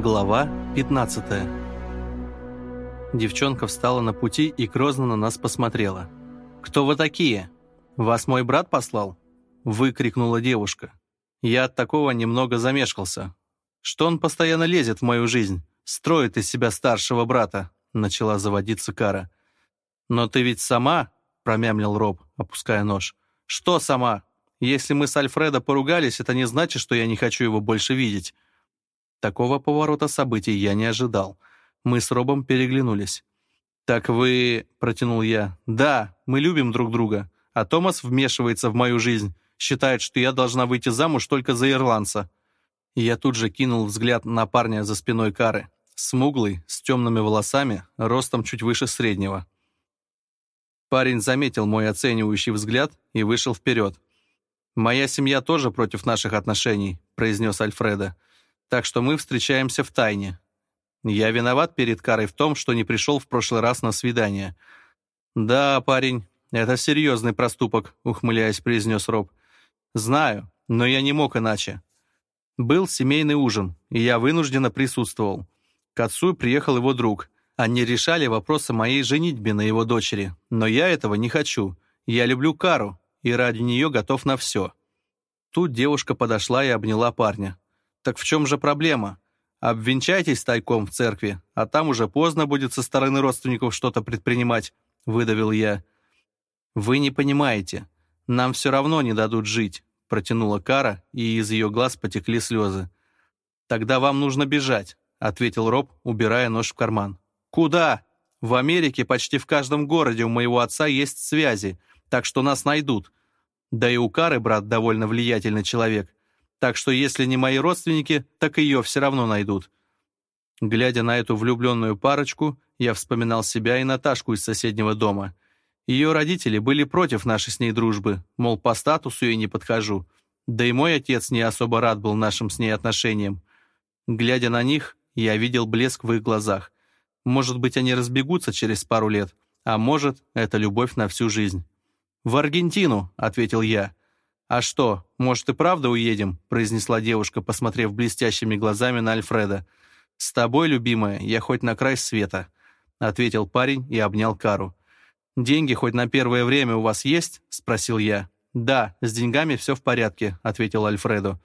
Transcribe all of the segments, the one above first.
Глава 15 Девчонка встала на пути и грозно на нас посмотрела. «Кто вы такие? Вас мой брат послал?» Выкрикнула девушка. Я от такого немного замешкался. «Что он постоянно лезет в мою жизнь? Строит из себя старшего брата?» Начала заводиться Кара. «Но ты ведь сама?» Промямлил Роб, опуская нож. «Что сама? Если мы с Альфредо поругались, это не значит, что я не хочу его больше видеть». Такого поворота событий я не ожидал. Мы с Робом переглянулись. «Так вы...» — протянул я. «Да, мы любим друг друга. А Томас вмешивается в мою жизнь. Считает, что я должна выйти замуж только за ирландца». Я тут же кинул взгляд на парня за спиной Кары. Смуглый, с темными волосами, ростом чуть выше среднего. Парень заметил мой оценивающий взгляд и вышел вперед. «Моя семья тоже против наших отношений», — произнес Альфреда. «Альфреда» так что мы встречаемся в тайне. Я виноват перед Карой в том, что не пришел в прошлый раз на свидание. Да, парень, это серьезный проступок, ухмыляясь, произнес Роб. Знаю, но я не мог иначе. Был семейный ужин, и я вынужденно присутствовал. К отцу приехал его друг. Они решали вопрос о моей женитьбе на его дочери, но я этого не хочу. Я люблю Кару, и ради нее готов на все. Тут девушка подошла и обняла парня. Так в чем же проблема? Обвенчайтесь тайком в церкви, а там уже поздно будет со стороны родственников что-то предпринимать, выдавил я. Вы не понимаете. Нам все равно не дадут жить, протянула Кара, и из ее глаз потекли слезы. Тогда вам нужно бежать, ответил Роб, убирая нож в карман. Куда? В Америке почти в каждом городе у моего отца есть связи, так что нас найдут. Да и у Кары брат довольно влиятельный человек так что если не мои родственники, так ее все равно найдут. Глядя на эту влюбленную парочку, я вспоминал себя и Наташку из соседнего дома. Ее родители были против нашей с ней дружбы, мол, по статусу ей не подхожу. Да и мой отец не особо рад был нашим с ней отношениям. Глядя на них, я видел блеск в их глазах. Может быть, они разбегутся через пару лет, а может, это любовь на всю жизнь. «В Аргентину», — ответил я, «А что, может и правда уедем?» произнесла девушка, посмотрев блестящими глазами на Альфреда. «С тобой, любимая, я хоть на край света», ответил парень и обнял Кару. «Деньги хоть на первое время у вас есть?» спросил я. «Да, с деньгами все в порядке», ответил Альфреду.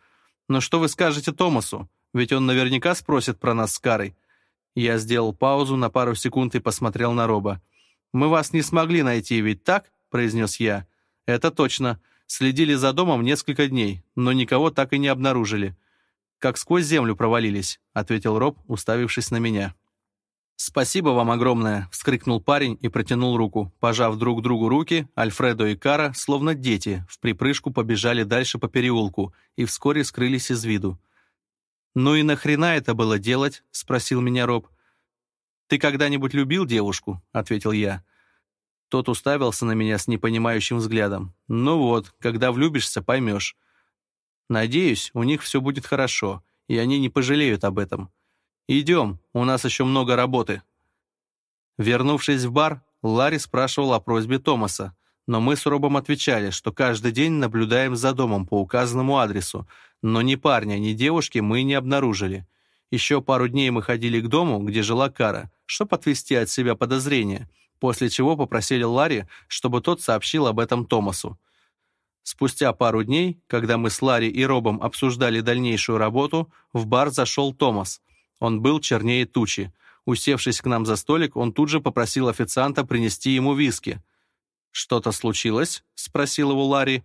«Но что вы скажете Томасу? Ведь он наверняка спросит про нас с Карой». Я сделал паузу на пару секунд и посмотрел на Роба. «Мы вас не смогли найти, ведь так?» — произнес я. «Это точно. Следили за домом несколько дней, но никого так и не обнаружили. Как сквозь землю провалились, ответил Роб, уставившись на меня. «Спасибо вам огромное!» — вскрикнул парень и протянул руку. Пожав друг другу руки, Альфредо и Кара, словно дети, в припрыжку побежали дальше по переулку и вскоре скрылись из виду. «Ну и нахрена это было делать?» — спросил меня Роб. «Ты когда-нибудь любил девушку?» — ответил я. Тот уставился на меня с непонимающим взглядом. «Ну вот, когда влюбишься, поймешь. Надеюсь, у них все будет хорошо, и они не пожалеют об этом. Идем, у нас еще много работы». Вернувшись в бар, Ларри спрашивал о просьбе Томаса, но мы с Робом отвечали, что каждый день наблюдаем за домом по указанному адресу, но ни парня, ни девушки мы не обнаружили. Еще пару дней мы ходили к дому, где жила Кара, чтобы отвести от себя подозрения — после чего попросили Ларри, чтобы тот сообщил об этом Томасу. Спустя пару дней, когда мы с Ларри и Робом обсуждали дальнейшую работу, в бар зашел Томас. Он был чернее тучи. Усевшись к нам за столик, он тут же попросил официанта принести ему виски. «Что-то случилось?» — спросил его Ларри.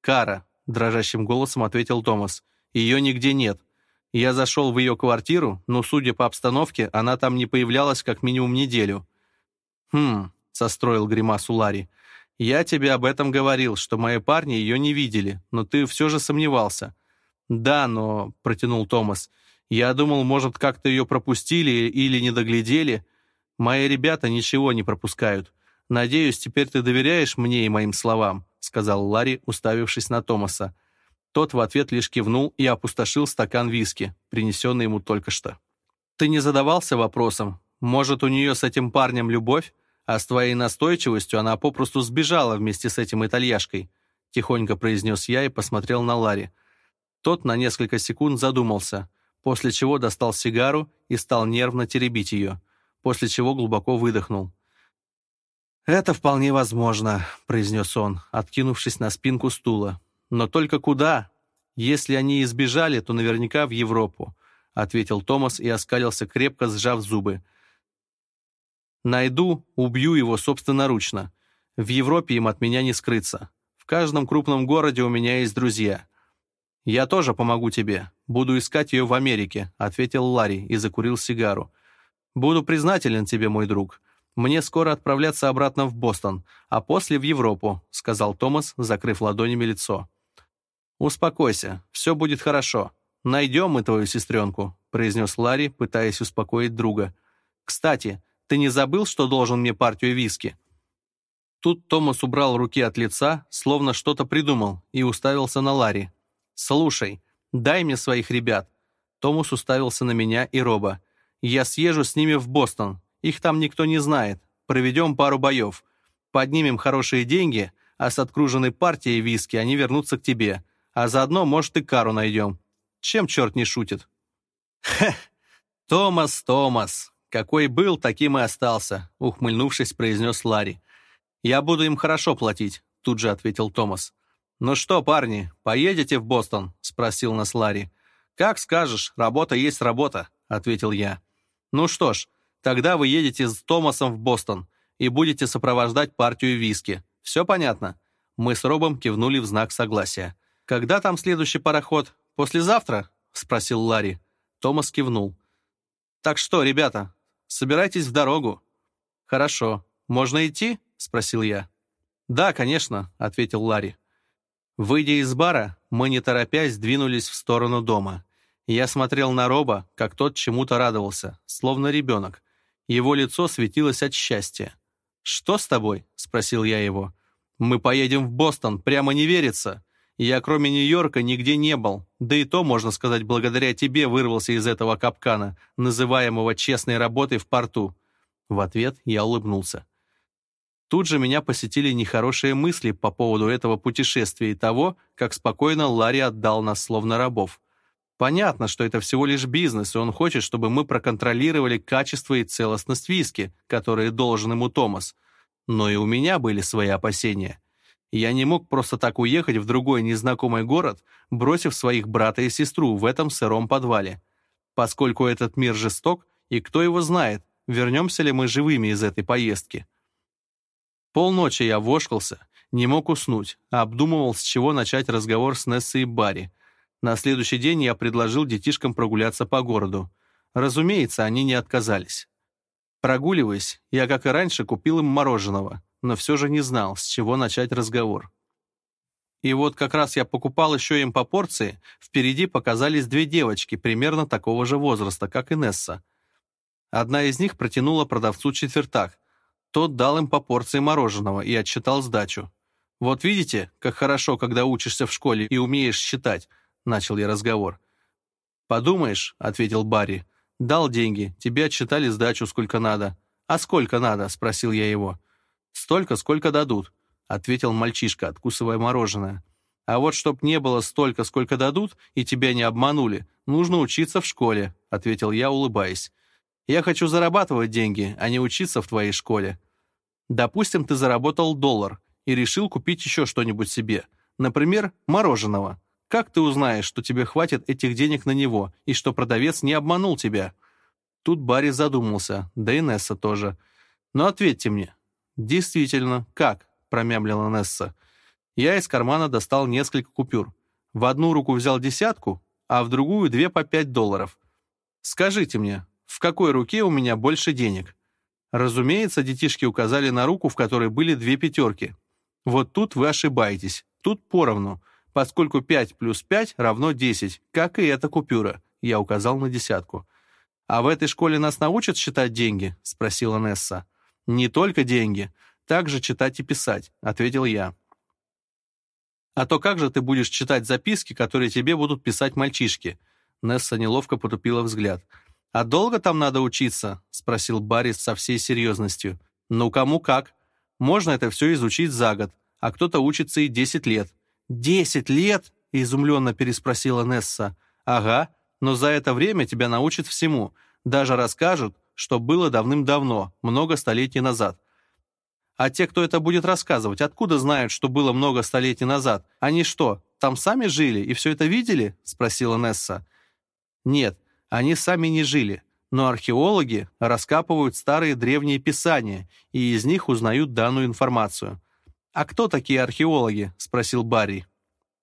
«Кара», — дрожащим голосом ответил Томас. «Ее нигде нет. Я зашел в ее квартиру, но, судя по обстановке, она там не появлялась как минимум неделю. «Хм», — состроил гримасу Ларри, — «я тебе об этом говорил, что мои парни ее не видели, но ты все же сомневался». «Да, но», — протянул Томас, — «я думал, может, как-то ее пропустили или не доглядели. Мои ребята ничего не пропускают. Надеюсь, теперь ты доверяешь мне и моим словам», — сказал Ларри, уставившись на Томаса. Тот в ответ лишь кивнул и опустошил стакан виски, принесенный ему только что. «Ты не задавался вопросом, может, у нее с этим парнем любовь?» А с твоей настойчивостью она попросту сбежала вместе с этим итальяшкой», тихонько произнес я и посмотрел на Ларри. Тот на несколько секунд задумался, после чего достал сигару и стал нервно теребить ее, после чего глубоко выдохнул. «Это вполне возможно», — произнес он, откинувшись на спинку стула. «Но только куда? Если они избежали, то наверняка в Европу», — ответил Томас и оскалился, крепко сжав зубы. Найду, убью его собственноручно. В Европе им от меня не скрыться. В каждом крупном городе у меня есть друзья. Я тоже помогу тебе. Буду искать ее в Америке», — ответил Ларри и закурил сигару. «Буду признателен тебе, мой друг. Мне скоро отправляться обратно в Бостон, а после в Европу», — сказал Томас, закрыв ладонями лицо. «Успокойся, все будет хорошо. Найдем мы твою сестренку», — произнес Ларри, пытаясь успокоить друга. «Кстати, ты не забыл, что должен мне партию виски?» Тут Томас убрал руки от лица, словно что-то придумал, и уставился на Ларри. «Слушай, дай мне своих ребят». Томас уставился на меня и Роба. «Я съезжу с ними в Бостон. Их там никто не знает. Проведем пару боев. Поднимем хорошие деньги, а с откруженной партией виски они вернутся к тебе. А заодно, может, и кару найдем. Чем черт не шутит?» «Хе! Томас, Томас!» «Какой был, таким и остался», — ухмыльнувшись, произнес Ларри. «Я буду им хорошо платить», — тут же ответил Томас. «Ну что, парни, поедете в Бостон?» — спросил нас Ларри. «Как скажешь, работа есть работа», — ответил я. «Ну что ж, тогда вы едете с Томасом в Бостон и будете сопровождать партию виски. Все понятно?» Мы с Робом кивнули в знак согласия. «Когда там следующий пароход? Послезавтра?» — спросил Ларри. Томас кивнул. «Так что, ребята, Собирайтесь в дорогу». «Хорошо. Можно идти?» — спросил я. «Да, конечно», — ответил Ларри. Выйдя из бара, мы, не торопясь, двинулись в сторону дома. Я смотрел на Роба, как тот чему-то радовался, словно ребенок. Его лицо светилось от счастья. «Что с тобой?» — спросил я его. «Мы поедем в Бостон, прямо не верится!» Я кроме Нью-Йорка нигде не был, да и то, можно сказать, благодаря тебе вырвался из этого капкана, называемого честной работой в порту». В ответ я улыбнулся. Тут же меня посетили нехорошие мысли по поводу этого путешествия и того, как спокойно Ларри отдал нас словно рабов. Понятно, что это всего лишь бизнес, и он хочет, чтобы мы проконтролировали качество и целостность виски, которые должен ему Томас. Но и у меня были свои опасения. Я не мог просто так уехать в другой незнакомый город, бросив своих брата и сестру в этом сыром подвале. Поскольку этот мир жесток, и кто его знает, вернемся ли мы живыми из этой поездки. Полночи я вошкался, не мог уснуть, а обдумывал, с чего начать разговор с Нессой и Барри. На следующий день я предложил детишкам прогуляться по городу. Разумеется, они не отказались. Прогуливаясь, я, как и раньше, купил им мороженого но все же не знал, с чего начать разговор. И вот как раз я покупал еще им по порции, впереди показались две девочки примерно такого же возраста, как и Несса. Одна из них протянула продавцу четвертак. Тот дал им по порции мороженого и отсчитал сдачу. «Вот видите, как хорошо, когда учишься в школе и умеешь считать», — начал я разговор. «Подумаешь», — ответил Барри, — «дал деньги, тебе отсчитали сдачу сколько надо». «А сколько надо?» — спросил я его. «Столько, сколько дадут», — ответил мальчишка, откусывая мороженое. «А вот чтоб не было столько, сколько дадут, и тебя не обманули, нужно учиться в школе», — ответил я, улыбаясь. «Я хочу зарабатывать деньги, а не учиться в твоей школе». «Допустим, ты заработал доллар и решил купить еще что-нибудь себе, например, мороженого. Как ты узнаешь, что тебе хватит этих денег на него и что продавец не обманул тебя?» Тут Барри задумался, да и Несса тоже. «Но ответьте мне, «Действительно, как?» — промямлила Несса. Я из кармана достал несколько купюр. В одну руку взял десятку, а в другую две по пять долларов. «Скажите мне, в какой руке у меня больше денег?» Разумеется, детишки указали на руку, в которой были две пятерки. Вот тут вы ошибаетесь. Тут поровну, поскольку 5 плюс 5 равно 10, как и эта купюра. Я указал на десятку. «А в этой школе нас научат считать деньги?» — спросила Несса. «Не только деньги. Также читать и писать», — ответил я. «А то как же ты будешь читать записки, которые тебе будут писать мальчишки?» Несса неловко потупила взгляд. «А долго там надо учиться?» — спросил Баррис со всей серьезностью. «Ну, кому как. Можно это все изучить за год, а кто-то учится и десять лет». «Десять лет?» — изумленно переспросила Несса. «Ага, но за это время тебя научат всему. Даже расскажут, что было давным-давно, много столетий назад. А те, кто это будет рассказывать, откуда знают, что было много столетий назад? Они что, там сами жили и все это видели?» — спросила Несса. «Нет, они сами не жили, но археологи раскапывают старые древние писания и из них узнают данную информацию». «А кто такие археологи?» — спросил Барри.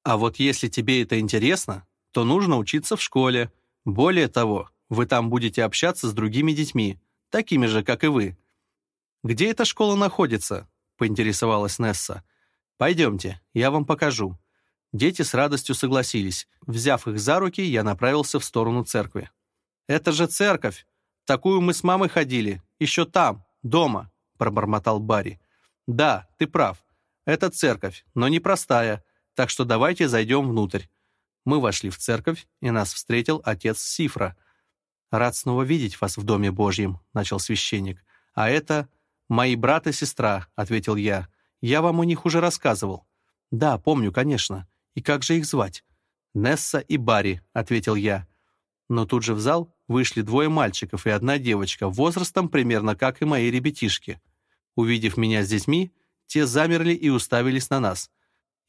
«А вот если тебе это интересно, то нужно учиться в школе. Более того, вы там будете общаться с другими детьми, такими же, как и вы. «Где эта школа находится?» — поинтересовалась Несса. «Пойдемте, я вам покажу». Дети с радостью согласились. Взяв их за руки, я направился в сторону церкви. «Это же церковь! Такую мы с мамой ходили. Еще там, дома!» — пробормотал Барри. «Да, ты прав. Это церковь, но не простая, так что давайте зайдем внутрь». Мы вошли в церковь, и нас встретил отец Сифра — «Рад снова видеть вас в Доме Божьем», — начал священник. «А это мои брат и сестра», — ответил я. «Я вам о них уже рассказывал». «Да, помню, конечно. И как же их звать?» «Несса и Барри», — ответил я. Но тут же в зал вышли двое мальчиков и одна девочка, возрастом примерно как и мои ребятишки. Увидев меня с детьми, те замерли и уставились на нас.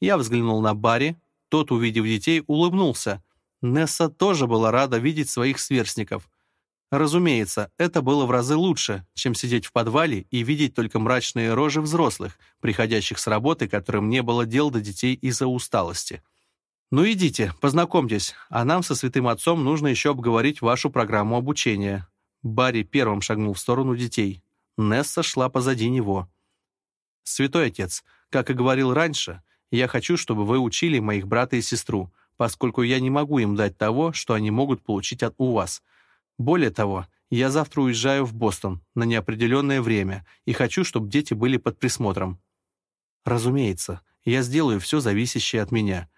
Я взглянул на Барри, тот, увидев детей, улыбнулся. Несса тоже была рада видеть своих сверстников. Разумеется, это было в разы лучше, чем сидеть в подвале и видеть только мрачные рожи взрослых, приходящих с работы, которым не было дел до детей из-за усталости. «Ну идите, познакомьтесь, а нам со святым отцом нужно еще обговорить вашу программу обучения». Барри первым шагнул в сторону детей. Несса шла позади него. «Святой отец, как и говорил раньше, я хочу, чтобы вы учили моих брата и сестру, поскольку я не могу им дать того, что они могут получить от у вас. Более того, я завтра уезжаю в Бостон на неопределенное время и хочу, чтобы дети были под присмотром. Разумеется, я сделаю все зависящее от меня.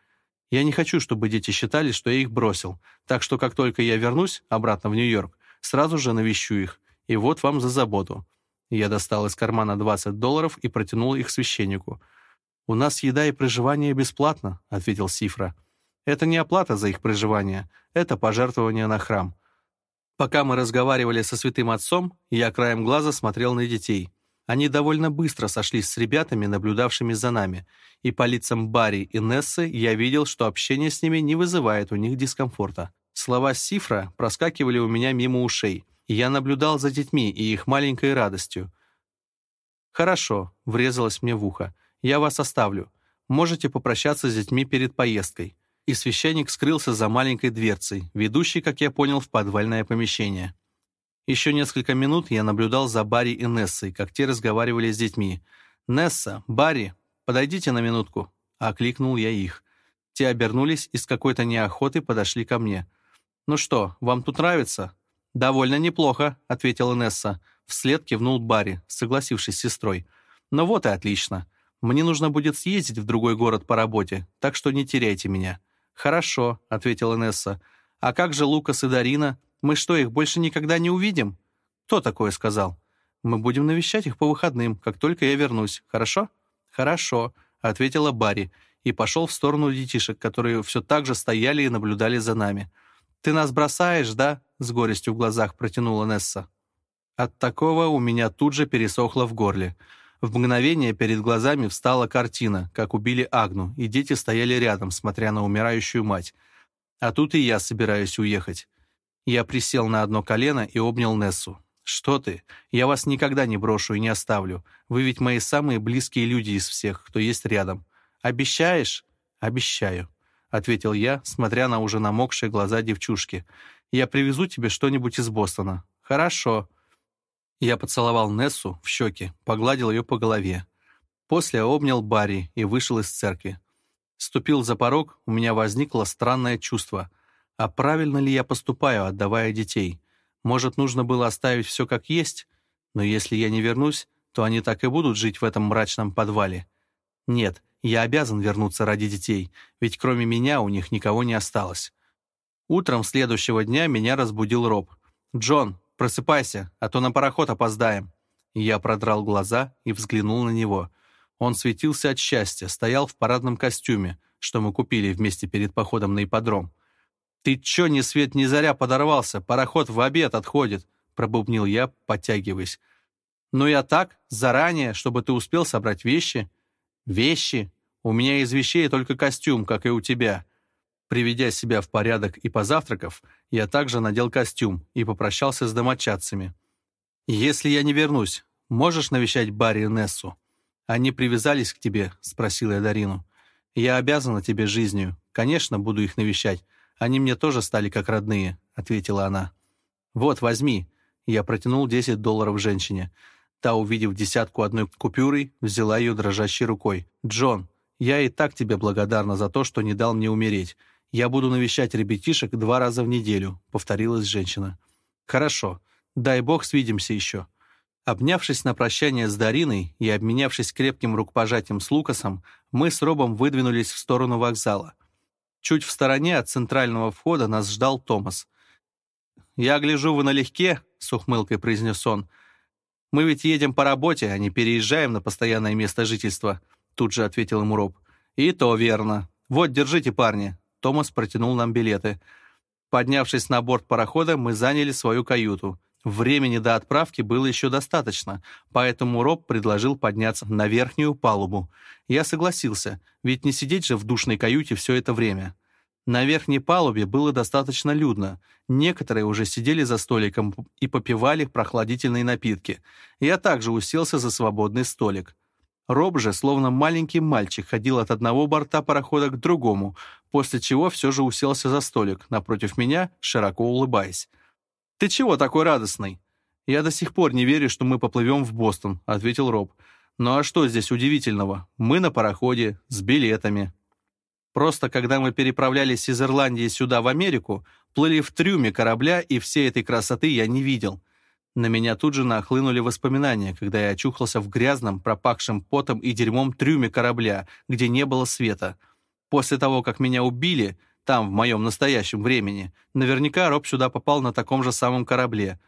Я не хочу, чтобы дети считали, что я их бросил, так что как только я вернусь обратно в Нью-Йорк, сразу же навещу их, и вот вам за заботу». Я достал из кармана 20 долларов и протянул их священнику. «У нас еда и проживание бесплатно», — ответил Сифра. «Это не оплата за их проживание, это пожертвование на храм. Пока мы разговаривали со святым отцом, я краем глаза смотрел на детей. Они довольно быстро сошлись с ребятами, наблюдавшими за нами, и по лицам Барри и Нессы я видел, что общение с ними не вызывает у них дискомфорта. Слова Сифра проскакивали у меня мимо ушей, и я наблюдал за детьми и их маленькой радостью. «Хорошо», — врезалось мне в ухо, — «я вас оставлю. Можете попрощаться с детьми перед поездкой и священник скрылся за маленькой дверцей, ведущей, как я понял, в подвальное помещение. Еще несколько минут я наблюдал за Барри и Нессой, как те разговаривали с детьми. «Несса, Барри, подойдите на минутку», — окликнул я их. Те обернулись и с какой-то неохотой подошли ко мне. «Ну что, вам тут нравится?» «Довольно неплохо», — ответила Несса. Вслед кивнул Барри, согласившись с сестрой. «Ну вот и отлично. Мне нужно будет съездить в другой город по работе, так что не теряйте меня». «Хорошо», — ответила Несса. «А как же Лукас и Дарина? Мы что, их больше никогда не увидим?» «Кто такое сказал?» «Мы будем навещать их по выходным, как только я вернусь. Хорошо?» «Хорошо», — ответила Барри и пошел в сторону детишек, которые все так же стояли и наблюдали за нами. «Ты нас бросаешь, да?» — с горестью в глазах протянула Несса. От такого у меня тут же пересохло в горле — в мгновение перед глазами встала картина, как убили Агну, и дети стояли рядом, смотря на умирающую мать. А тут и я собираюсь уехать. Я присел на одно колено и обнял Нессу. «Что ты? Я вас никогда не брошу и не оставлю. Вы ведь мои самые близкие люди из всех, кто есть рядом. Обещаешь?» «Обещаю», — ответил я, смотря на уже намокшие глаза девчушки. «Я привезу тебе что-нибудь из Бостона». «Хорошо», я поцеловал Нессу в щеке, погладил ее по голове. После обнял Барри и вышел из церкви. Ступил за порог, у меня возникло странное чувство. А правильно ли я поступаю, отдавая детей? Может, нужно было оставить все как есть? Но если я не вернусь, то они так и будут жить в этом мрачном подвале. Нет, я обязан вернуться ради детей, ведь кроме меня у них никого не осталось. Утром следующего дня меня разбудил Роб. «Джон, «Просыпайся, а то на пароход опоздаем». Я продрал глаза и взглянул на него. Он светился от счастья, стоял в парадном костюме, что мы купили вместе перед походом на ипподром. «Ты чё, ни свет ни заря подорвался? Пароход в обед отходит!» — пробубнил я, подтягиваясь. «Ну я так, заранее, чтобы ты успел собрать вещи». «Вещи? У меня из вещей только костюм, как и у тебя. Приведя себя в порядок и позавтракав, я также надел костюм и попрощался с домочадцами. «Если я не вернусь, можешь навещать Барри и Нессу?» «Они привязались к тебе», — спросила я Дарину. «Я обязана тебе жизнью. Конечно, буду их навещать. Они мне тоже стали как родные», — ответила она. «Вот, возьми». Я протянул 10 долларов женщине. Та, увидев десятку одной купюрой, взяла ее дрожащей рукой. «Джон, я и так тебе благодарна за то, что не дал мне умереть. «Я буду навещать ребятишек два раза в неделю», — повторилась женщина. «Хорошо. Дай бог, свидимся еще». Обнявшись на прощание с Дариной и обменявшись крепким рукопожатием с Лукасом, мы с Робом выдвинулись в сторону вокзала. Чуть в стороне от центрального входа нас ждал Томас. «Я гляжу, вы налегке», — с ухмылкой произнес он. «Мы ведь едем по работе, а не переезжаем на постоянное место жительства», — тут же ответил ему Роб. «И то верно. Вот, держите, парни, Томас протянул нам билеты. Поднявшись на борт парохода, мы заняли свою каюту. Времени до отправки было еще достаточно, поэтому Роб предложил подняться на верхнюю палубу. Я согласился, ведь не сидеть же в душной каюте все это время. На верхней палубе было достаточно людно. Некоторые уже сидели за столиком и попивали прохладительные напитки. Я также уселся за свободный столик. Роб же, словно маленький мальчик, ходил от одного борта парохода к другому, после чего все же уселся за столик, напротив меня, широко улыбаясь. «Ты чего такой радостный?» «Я до сих пор не верю, что мы поплывем в Бостон», — ответил Роб. «Ну а что здесь удивительного? Мы на пароходе, с билетами». Просто когда мы переправлялись из Ирландии сюда, в Америку, плыли в трюме корабля, и всей этой красоты я не видел. На меня тут же нахлынули воспоминания, когда я очухался в грязном, пропахшем потом и дерьмом трюме корабля, где не было света. После того, как меня убили, там, в моем настоящем времени, наверняка Роб сюда попал на таком же самом корабле.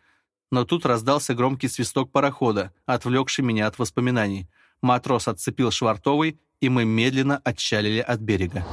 Но тут раздался громкий свисток парохода, отвлекший меня от воспоминаний. Матрос отцепил швартовый, и мы медленно отчалили от берега.